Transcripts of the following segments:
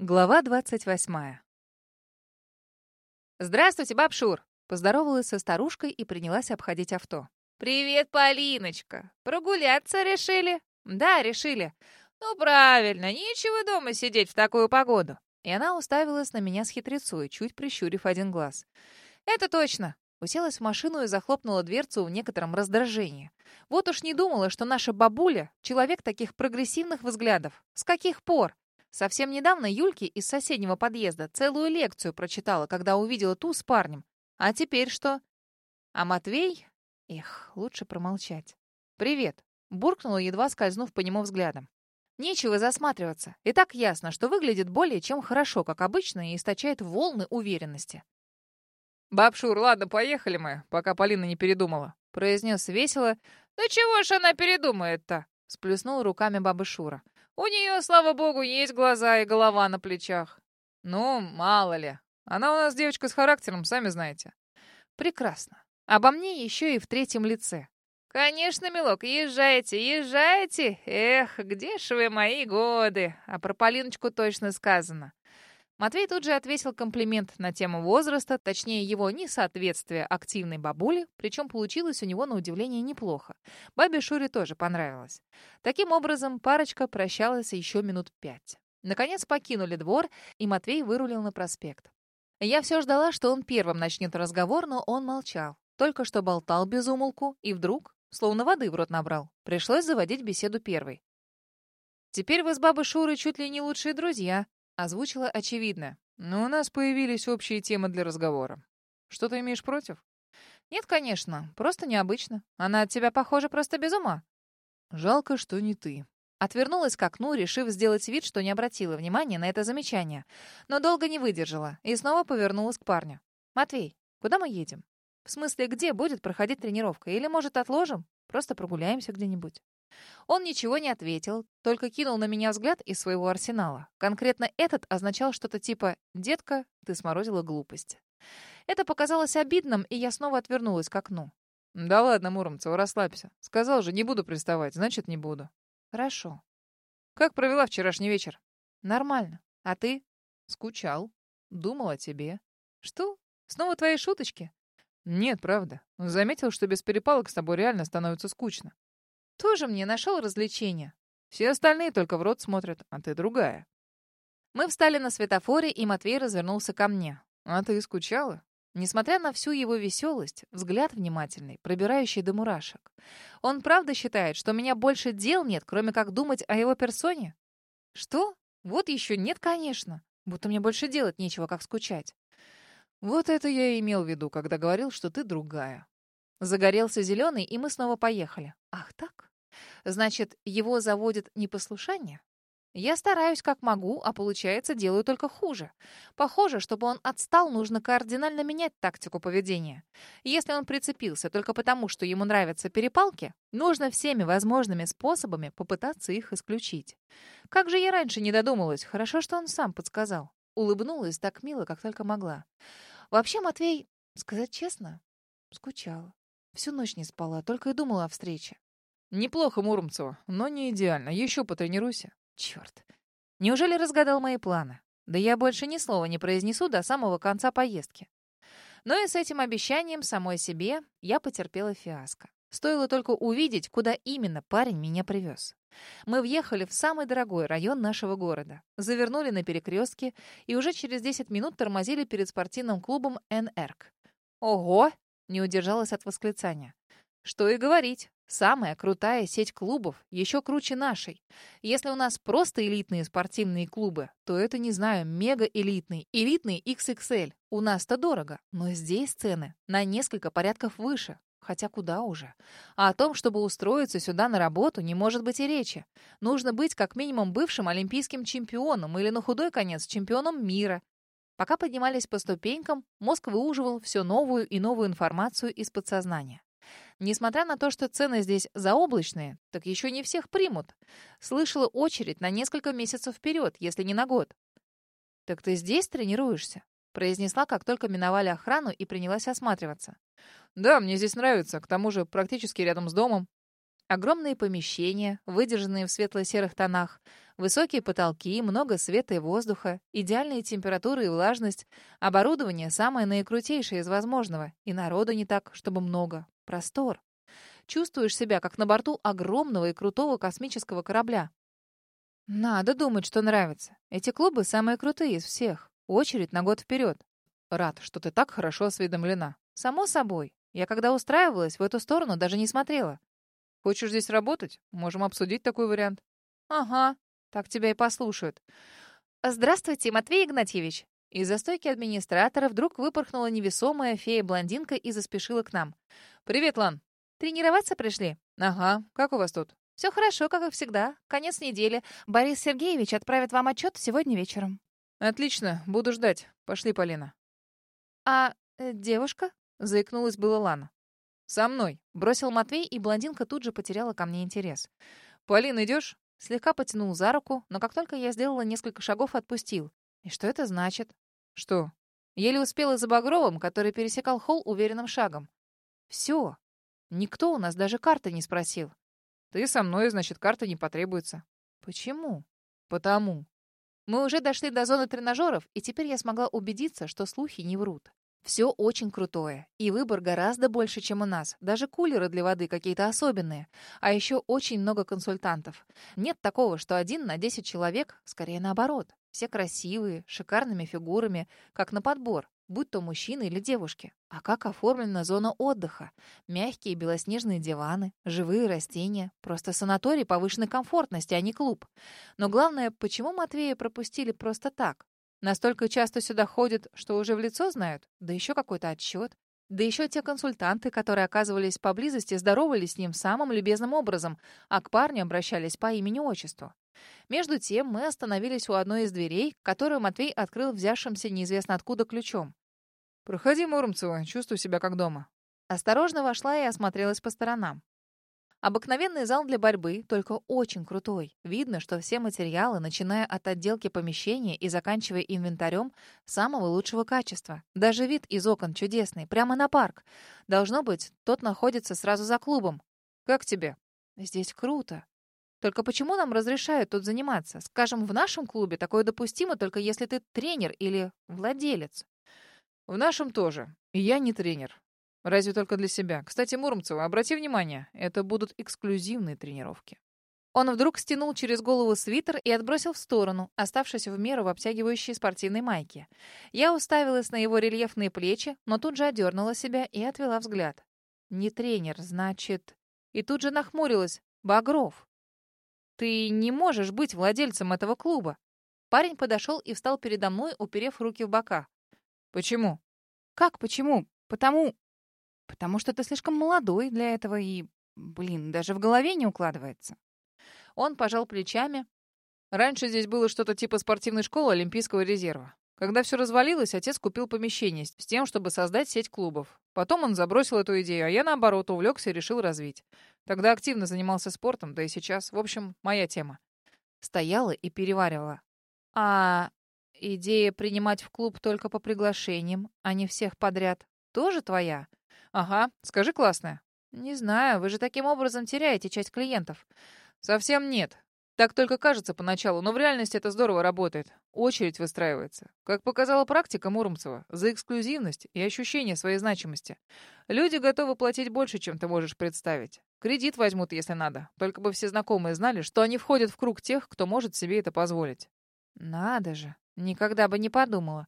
Глава двадцать восьмая. «Здравствуйте, баб Шур!» Поздоровалась со старушкой и принялась обходить авто. «Привет, Полиночка! Прогуляться решили?» «Да, решили. Ну, правильно, нечего дома сидеть в такую погоду». И она уставилась на меня с хитрецой, чуть прищурив один глаз. «Это точно!» Уселась в машину и захлопнула дверцу в некотором раздражении. Вот уж не думала, что наша бабуля — человек таких прогрессивных взглядов. С каких пор? Совсем недавно Юльке из соседнего подъезда целую лекцию прочитала, когда увидела ту с парнем. А теперь что? А Матвей? Эх, лучше промолчать. «Привет», — буркнула, едва скользнув по нему взглядом. Нечего засматриваться. И так ясно, что выглядит более чем хорошо, как обычно, и источает волны уверенности. «Бабшур, ладно, поехали мы, пока Полина не передумала», — произнес весело. «Да чего ж она передумает-то?» — сплеснул руками баба Шура. У нее, слава богу, есть глаза и голова на плечах. Ну, мало ли. Она у нас девочка с характером, сами знаете. Прекрасно. Обо мне еще и в третьем лице. «Конечно, милок, езжайте, езжайте! Эх, где ж вы мои годы!» А про Полиночку точно сказано. Матвей тут же ответил комплимент на тему возраста, точнее его несоответствие активной бабуле, причем получилось у него на удивление неплохо. Бабе Шуре тоже понравилось. Таким образом, парочка прощалась еще минут пять. Наконец покинули двор, и Матвей вырулил на проспект. Я все ждала, что он первым начнет разговор, но он молчал. Только что болтал без умолку, и вдруг, словно воды в рот набрал, пришлось заводить беседу первой. «Теперь вы с бабой Шурой чуть ли не лучшие друзья», Озвучила очевидно. Но у нас появились общие темы для разговора. Что ты имеешь против? Нет, конечно. Просто необычно. Она от тебя, похожа, просто без ума. Жалко, что не ты. Отвернулась к окну, решив сделать вид, что не обратила внимания на это замечание. Но долго не выдержала и снова повернулась к парню. «Матвей, куда мы едем? В смысле, где будет проходить тренировка? Или, может, отложим? Просто прогуляемся где-нибудь?» Он ничего не ответил, только кинул на меня взгляд из своего арсенала. Конкретно этот означал что-то типа «Детка, ты сморозила глупость». Это показалось обидным, и я снова отвернулась к окну. «Да ладно, Муромцева, расслабься. Сказал же, не буду приставать, значит, не буду». «Хорошо». «Как провела вчерашний вечер?» «Нормально. А ты?» «Скучал. Думал о тебе». «Что? Снова твои шуточки?» «Нет, правда. Заметил, что без перепалок с тобой реально становится скучно». Тоже мне нашел развлечение. Все остальные только в рот смотрят, а ты другая. Мы встали на светофоре, и Матвей развернулся ко мне. А ты скучала? Несмотря на всю его веселость, взгляд внимательный, пробирающий до мурашек. Он правда считает, что у меня больше дел нет, кроме как думать о его персоне? Что? Вот еще нет, конечно. Будто мне больше делать нечего, как скучать. Вот это я и имел в виду, когда говорил, что ты другая. Загорелся зеленый, и мы снова поехали. Ах так? Значит, его заводит непослушание? Я стараюсь как могу, а получается, делаю только хуже. Похоже, чтобы он отстал, нужно кардинально менять тактику поведения. Если он прицепился только потому, что ему нравятся перепалки, нужно всеми возможными способами попытаться их исключить. Как же я раньше не додумалась, хорошо, что он сам подсказал. Улыбнулась так мило, как только могла. Вообще, Матвей, сказать честно, скучала. Всю ночь не спала, только и думала о встрече. Неплохо, Муромцева, но не идеально. Еще потренируйся. Черт. Неужели разгадал мои планы? Да я больше ни слова не произнесу до самого конца поездки. Но и с этим обещанием самой себе я потерпела фиаско. Стоило только увидеть, куда именно парень меня привез. Мы въехали в самый дорогой район нашего города, завернули на перекрестке и уже через 10 минут тормозили перед спортивным клубом «Энэрк». «Ого!» — не удержалась от восклицания. Что и говорить, Самая крутая сеть клубов, еще круче нашей. Если у нас просто элитные спортивные клубы, то это, не знаю, мега-элитный, элитный XXL. У нас-то дорого, но здесь цены на несколько порядков выше. Хотя куда уже. А о том, чтобы устроиться сюда на работу, не может быть и речи. Нужно быть как минимум бывшим олимпийским чемпионом или на худой конец чемпионом мира. Пока поднимались по ступенькам, мозг выуживал все новую и новую информацию из подсознания. Несмотря на то, что цены здесь заоблачные, так еще не всех примут. Слышала очередь на несколько месяцев вперед, если не на год. «Так ты здесь тренируешься?» произнесла, как только миновали охрану и принялась осматриваться. «Да, мне здесь нравится. К тому же практически рядом с домом». Огромные помещения, выдержанные в светло-серых тонах, высокие потолки, много света и воздуха, идеальные температуры и влажность, оборудование самое наикрутейшее из возможного, и народу не так, чтобы много, простор. Чувствуешь себя, как на борту огромного и крутого космического корабля. Надо думать, что нравится. Эти клубы самые крутые из всех. Очередь на год вперед. Рад, что ты так хорошо осведомлена. Само собой. Я когда устраивалась, в эту сторону даже не смотрела. Хочешь здесь работать? Можем обсудить такой вариант. Ага, так тебя и послушают. Здравствуйте, Матвей Игнатьевич. Из-за стойки администратора вдруг выпорхнула невесомая фея-блондинка и заспешила к нам. «Привет, Лан!» «Тренироваться пришли?» «Ага. Как у вас тут?» «Все хорошо, как и всегда. Конец недели. Борис Сергеевич отправит вам отчет сегодня вечером». «Отлично. Буду ждать. Пошли, Полина». «А э, девушка?» — заикнулась была Лана. «Со мной!» — бросил Матвей, и блондинка тут же потеряла ко мне интерес. «Полин, идешь?» Слегка потянул за руку, но как только я сделала несколько шагов, отпустил. И что это значит? Что? Еле успела за Багровым, который пересекал холл уверенным шагом. Все. Никто у нас даже карты не спросил. Ты со мной, значит, карта не потребуется. Почему? Потому. Мы уже дошли до зоны тренажеров, и теперь я смогла убедиться, что слухи не врут. Все очень крутое. И выбор гораздо больше, чем у нас. Даже кулеры для воды какие-то особенные. А еще очень много консультантов. Нет такого, что один на 10 человек, скорее наоборот. Все красивые, шикарными фигурами, как на подбор, будь то мужчины или девушки. А как оформлена зона отдыха? Мягкие белоснежные диваны, живые растения. Просто санаторий повышенной комфортности, а не клуб. Но главное, почему Матвея пропустили просто так? Настолько часто сюда ходят, что уже в лицо знают? Да еще какой-то отчет. Да еще те консультанты, которые оказывались поблизости, здоровались с ним самым любезным образом, а к парню обращались по имени-отчеству. Между тем мы остановились у одной из дверей, которую Матвей открыл взявшимся неизвестно откуда ключом. «Проходи, Муромцева, чувствую себя как дома». Осторожно вошла и осмотрелась по сторонам. Обыкновенный зал для борьбы, только очень крутой. Видно, что все материалы, начиная от отделки помещения и заканчивая инвентарем, самого лучшего качества. Даже вид из окон чудесный, прямо на парк. Должно быть, тот находится сразу за клубом. Как тебе? Здесь круто. Только почему нам разрешают тут заниматься? Скажем, в нашем клубе такое допустимо только если ты тренер или владелец. В нашем тоже. И я не тренер. Разве только для себя. Кстати, Муромцева, обрати внимание, это будут эксклюзивные тренировки. Он вдруг стянул через голову свитер и отбросил в сторону, оставшись в меру в обтягивающей спортивной майке. Я уставилась на его рельефные плечи, но тут же одернула себя и отвела взгляд. «Не тренер, значит...» И тут же нахмурилась. «Багров, ты не можешь быть владельцем этого клуба». Парень подошел и встал передо мной, уперев руки в бока. «Почему?» «Как почему? Потому... Потому что ты слишком молодой для этого и, блин, даже в голове не укладывается. Он пожал плечами. Раньше здесь было что-то типа спортивной школы Олимпийского резерва. Когда все развалилось, отец купил помещение с тем, чтобы создать сеть клубов. Потом он забросил эту идею, а я, наоборот, увлекся и решил развить. Тогда активно занимался спортом, да и сейчас. В общем, моя тема. Стояла и переваривала. А идея принимать в клуб только по приглашениям, а не всех подряд, тоже твоя? Ага, скажи классная. Не знаю, вы же таким образом теряете часть клиентов. Совсем нет. Так только кажется поначалу, но в реальности это здорово работает. Очередь выстраивается. Как показала практика Муромцева, за эксклюзивность и ощущение своей значимости. Люди готовы платить больше, чем ты можешь представить. Кредит возьмут, если надо. Только бы все знакомые знали, что они входят в круг тех, кто может себе это позволить. Надо же. Никогда бы не подумала.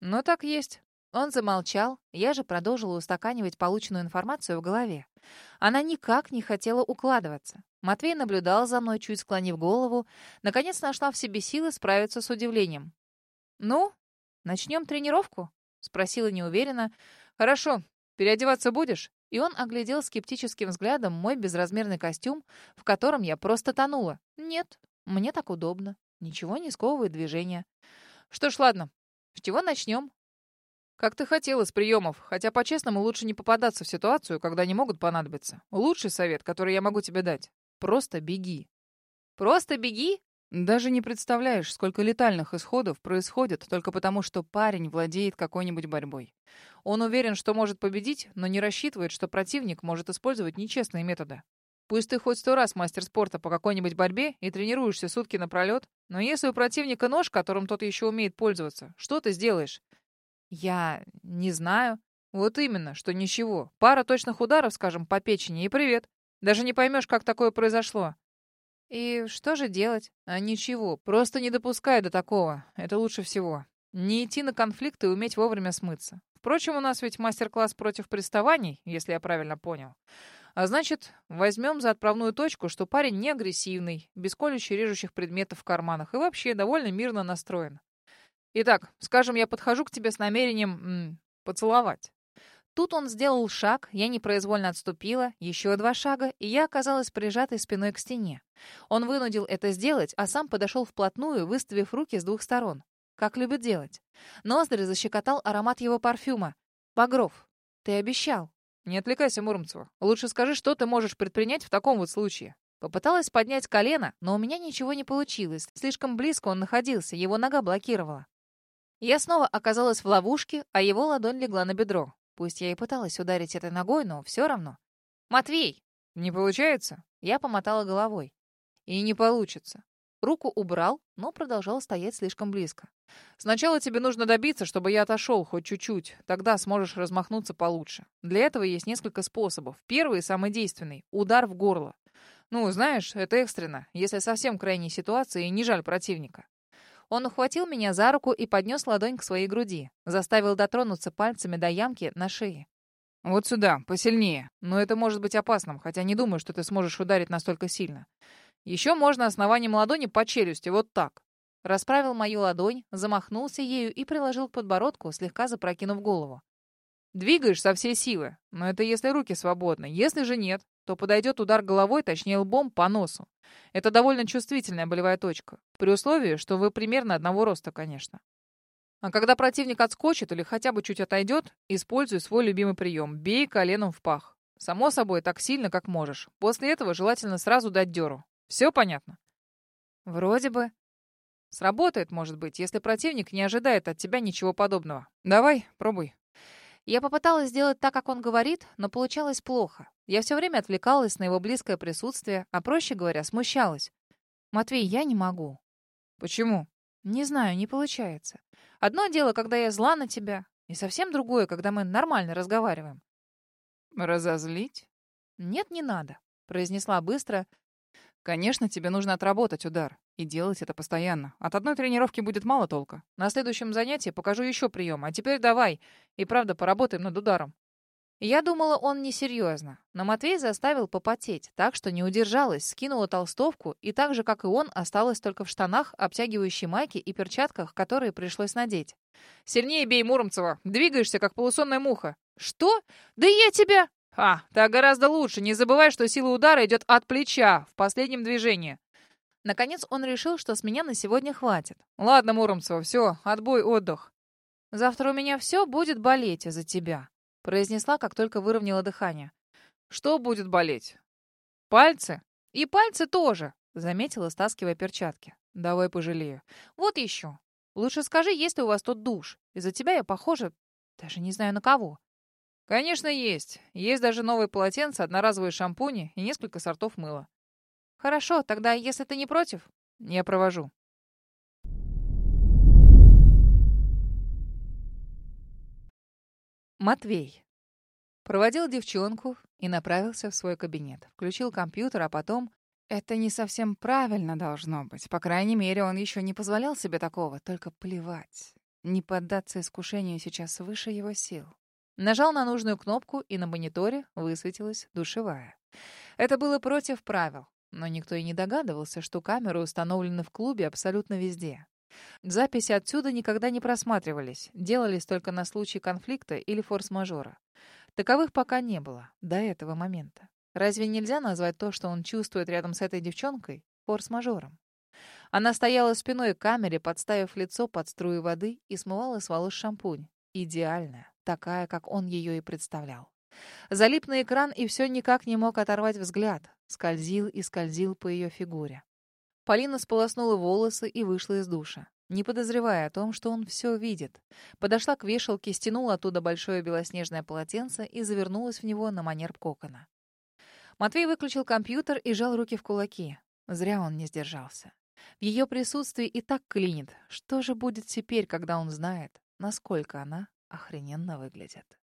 Но так есть. Он замолчал, я же продолжила устаканивать полученную информацию в голове. Она никак не хотела укладываться. Матвей наблюдал за мной, чуть склонив голову. Наконец нашла в себе силы справиться с удивлением. «Ну, начнем тренировку?» — спросила неуверенно. «Хорошо. Переодеваться будешь?» И он оглядел скептическим взглядом мой безразмерный костюм, в котором я просто тонула. «Нет, мне так удобно. Ничего не сковывает движение». «Что ж, ладно. С чего начнем?» «Как ты хотела с приемов, хотя по-честному лучше не попадаться в ситуацию, когда они могут понадобиться. Лучший совет, который я могу тебе дать. Просто беги». «Просто беги?» Даже не представляешь, сколько летальных исходов происходит только потому, что парень владеет какой-нибудь борьбой. Он уверен, что может победить, но не рассчитывает, что противник может использовать нечестные методы. Пусть ты хоть сто раз мастер спорта по какой-нибудь борьбе и тренируешься сутки напролет, но если у противника нож, которым тот еще умеет пользоваться, что ты сделаешь? Я не знаю. Вот именно, что ничего. Пара точных ударов, скажем, по печени, и привет. Даже не поймешь, как такое произошло. И что же делать? А ничего, просто не допускай до такого. Это лучше всего. Не идти на конфликт и уметь вовремя смыться. Впрочем, у нас ведь мастер-класс против приставаний, если я правильно понял. А значит, возьмем за отправную точку, что парень не агрессивный, без колющих режущих предметов в карманах и вообще довольно мирно настроен. Итак, скажем, я подхожу к тебе с намерением м, поцеловать. Тут он сделал шаг, я непроизвольно отступила, еще два шага, и я оказалась прижатой спиной к стене. Он вынудил это сделать, а сам подошел вплотную, выставив руки с двух сторон. Как любит делать. Ноздри защекотал аромат его парфюма. «Багров, ты обещал». «Не отвлекайся, Муромцева. Лучше скажи, что ты можешь предпринять в таком вот случае». Попыталась поднять колено, но у меня ничего не получилось. Слишком близко он находился, его нога блокировала. Я снова оказалась в ловушке, а его ладонь легла на бедро. Пусть я и пыталась ударить этой ногой, но все равно. «Матвей!» «Не получается?» Я помотала головой. «И не получится». Руку убрал, но продолжал стоять слишком близко. «Сначала тебе нужно добиться, чтобы я отошел хоть чуть-чуть. Тогда сможешь размахнуться получше. Для этого есть несколько способов. Первый и самый действенный — удар в горло. Ну, знаешь, это экстренно, если совсем крайней ситуации и не жаль противника. Он ухватил меня за руку и поднес ладонь к своей груди. Заставил дотронуться пальцами до ямки на шее. «Вот сюда, посильнее. Но это может быть опасным, хотя не думаю, что ты сможешь ударить настолько сильно. Еще можно основанием ладони по челюсти, вот так». Расправил мою ладонь, замахнулся ею и приложил к подбородку, слегка запрокинув голову. Двигаешь со всей силы, но это если руки свободны. Если же нет, то подойдет удар головой, точнее лбом, по носу. Это довольно чувствительная болевая точка. При условии, что вы примерно одного роста, конечно. А когда противник отскочит или хотя бы чуть отойдет, используй свой любимый прием. Бей коленом в пах. Само собой, так сильно, как можешь. После этого желательно сразу дать дёру. Все понятно? Вроде бы. Сработает, может быть, если противник не ожидает от тебя ничего подобного. Давай, пробуй. Я попыталась сделать так, как он говорит, но получалось плохо. Я все время отвлекалась на его близкое присутствие, а, проще говоря, смущалась. «Матвей, я не могу». «Почему?» «Не знаю, не получается. Одно дело, когда я зла на тебя, и совсем другое, когда мы нормально разговариваем». «Разозлить?» «Нет, не надо», — произнесла быстро, Конечно, тебе нужно отработать удар. И делать это постоянно. От одной тренировки будет мало толка. На следующем занятии покажу еще прием. А теперь давай. И правда, поработаем над ударом. Я думала, он несерьезно. Но Матвей заставил попотеть, так что не удержалась, скинула толстовку и так же, как и он, осталась только в штанах, обтягивающей майке и перчатках, которые пришлось надеть. «Сильнее бей, Муромцева! Двигаешься, как полусонная муха!» «Что? Да я тебя...» «А, так гораздо лучше. Не забывай, что сила удара идет от плеча в последнем движении». Наконец он решил, что с меня на сегодня хватит. «Ладно, Муромцева, все, отбой, отдых». «Завтра у меня все будет болеть из-за тебя», — произнесла, как только выровняла дыхание. «Что будет болеть? Пальцы?» «И пальцы тоже», — заметила, стаскивая перчатки. «Давай пожалею». «Вот еще. Лучше скажи, есть ли у вас тут душ. Из-за тебя я похожа... Даже не знаю на кого». «Конечно, есть. Есть даже новые полотенца, одноразовые шампуни и несколько сортов мыла». «Хорошо, тогда, если ты не против...» «Я провожу». Матвей. Проводил девчонку и направился в свой кабинет. Включил компьютер, а потом... Это не совсем правильно должно быть. По крайней мере, он еще не позволял себе такого. Только плевать. Не поддаться искушению сейчас выше его сил. Нажал на нужную кнопку, и на мониторе высветилась душевая. Это было против правил, но никто и не догадывался, что камеры установлены в клубе абсолютно везде. Записи отсюда никогда не просматривались, делались только на случай конфликта или форс-мажора. Таковых пока не было, до этого момента. Разве нельзя назвать то, что он чувствует рядом с этой девчонкой, форс-мажором? Она стояла спиной к камере, подставив лицо под струю воды и смывала с волос шампунь. Идеальная такая, как он ее и представлял. Залип на экран и все никак не мог оторвать взгляд. Скользил и скользил по ее фигуре. Полина сполоснула волосы и вышла из душа, не подозревая о том, что он все видит. Подошла к вешалке, стянула оттуда большое белоснежное полотенце и завернулась в него на манер кокона. Матвей выключил компьютер и жал руки в кулаки. Зря он не сдержался. В ее присутствии и так клинит. Что же будет теперь, когда он знает, насколько она охрененно выглядит?